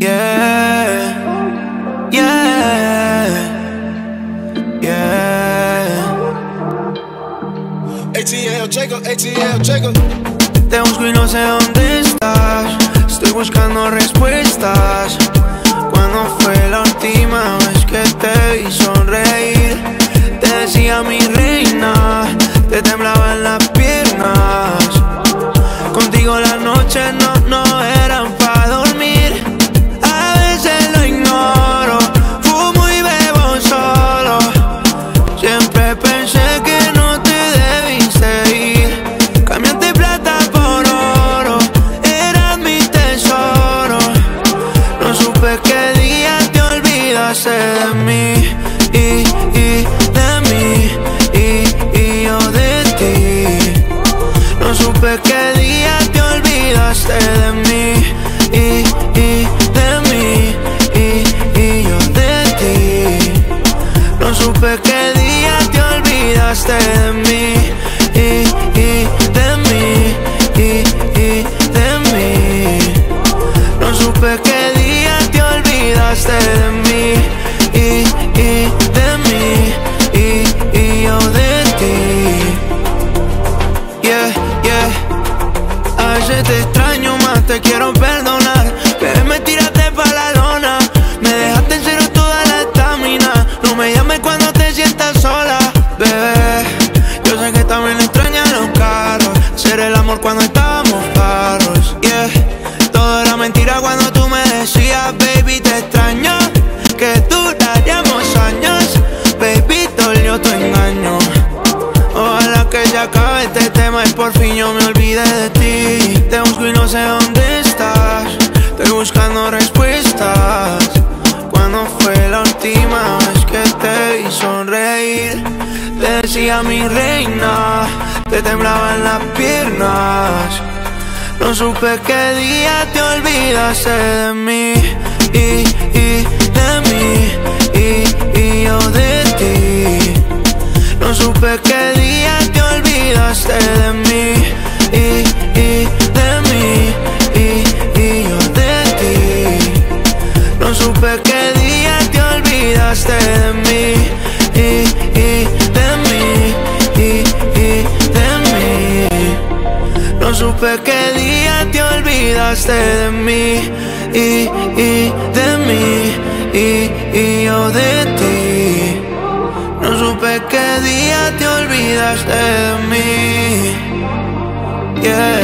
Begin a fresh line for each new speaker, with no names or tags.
Yeah, yeah, yeah. ATL, ATL.
Te busco y no sé dónde estás. Estoy buscando respuestas. ¿Cuándo fue la última vez que te vi sonreír? Te decía mi reina, te temblaba de mí y, y de mí y, y yo de ti. No supe qué día te olvidaste de mí y, y de mí y, y yo de ti. No supe qué día te olvidaste de mí y, de mí y, y de mí. No supe qué día te olvidaste de mí el amor cuando estábamos parros. Yeah. Todo era mentira cuando tú me decías, baby, te extraño. Que duraríamos años. Baby, dolió tu engaño. Ojalá que ya acabe este tema y por fin yo me olvide de ti. Te busco y no sé dónde estás. Estoy buscando respuestas. ¿Cuándo fue la última vez que te vi sonreír? Decía mi reina, te temblaban las piernas. No supe qué día te olvidaste de mí y, y de mí y, y yo de ti. No supe qué día te olvidaste de mí y, y de mí y, y yo de ti. No supe qué día te olvidaste de mí y, de mí y, y de mí y, y yo de ti. No supe qué día te olvidaste de mí. Yeah.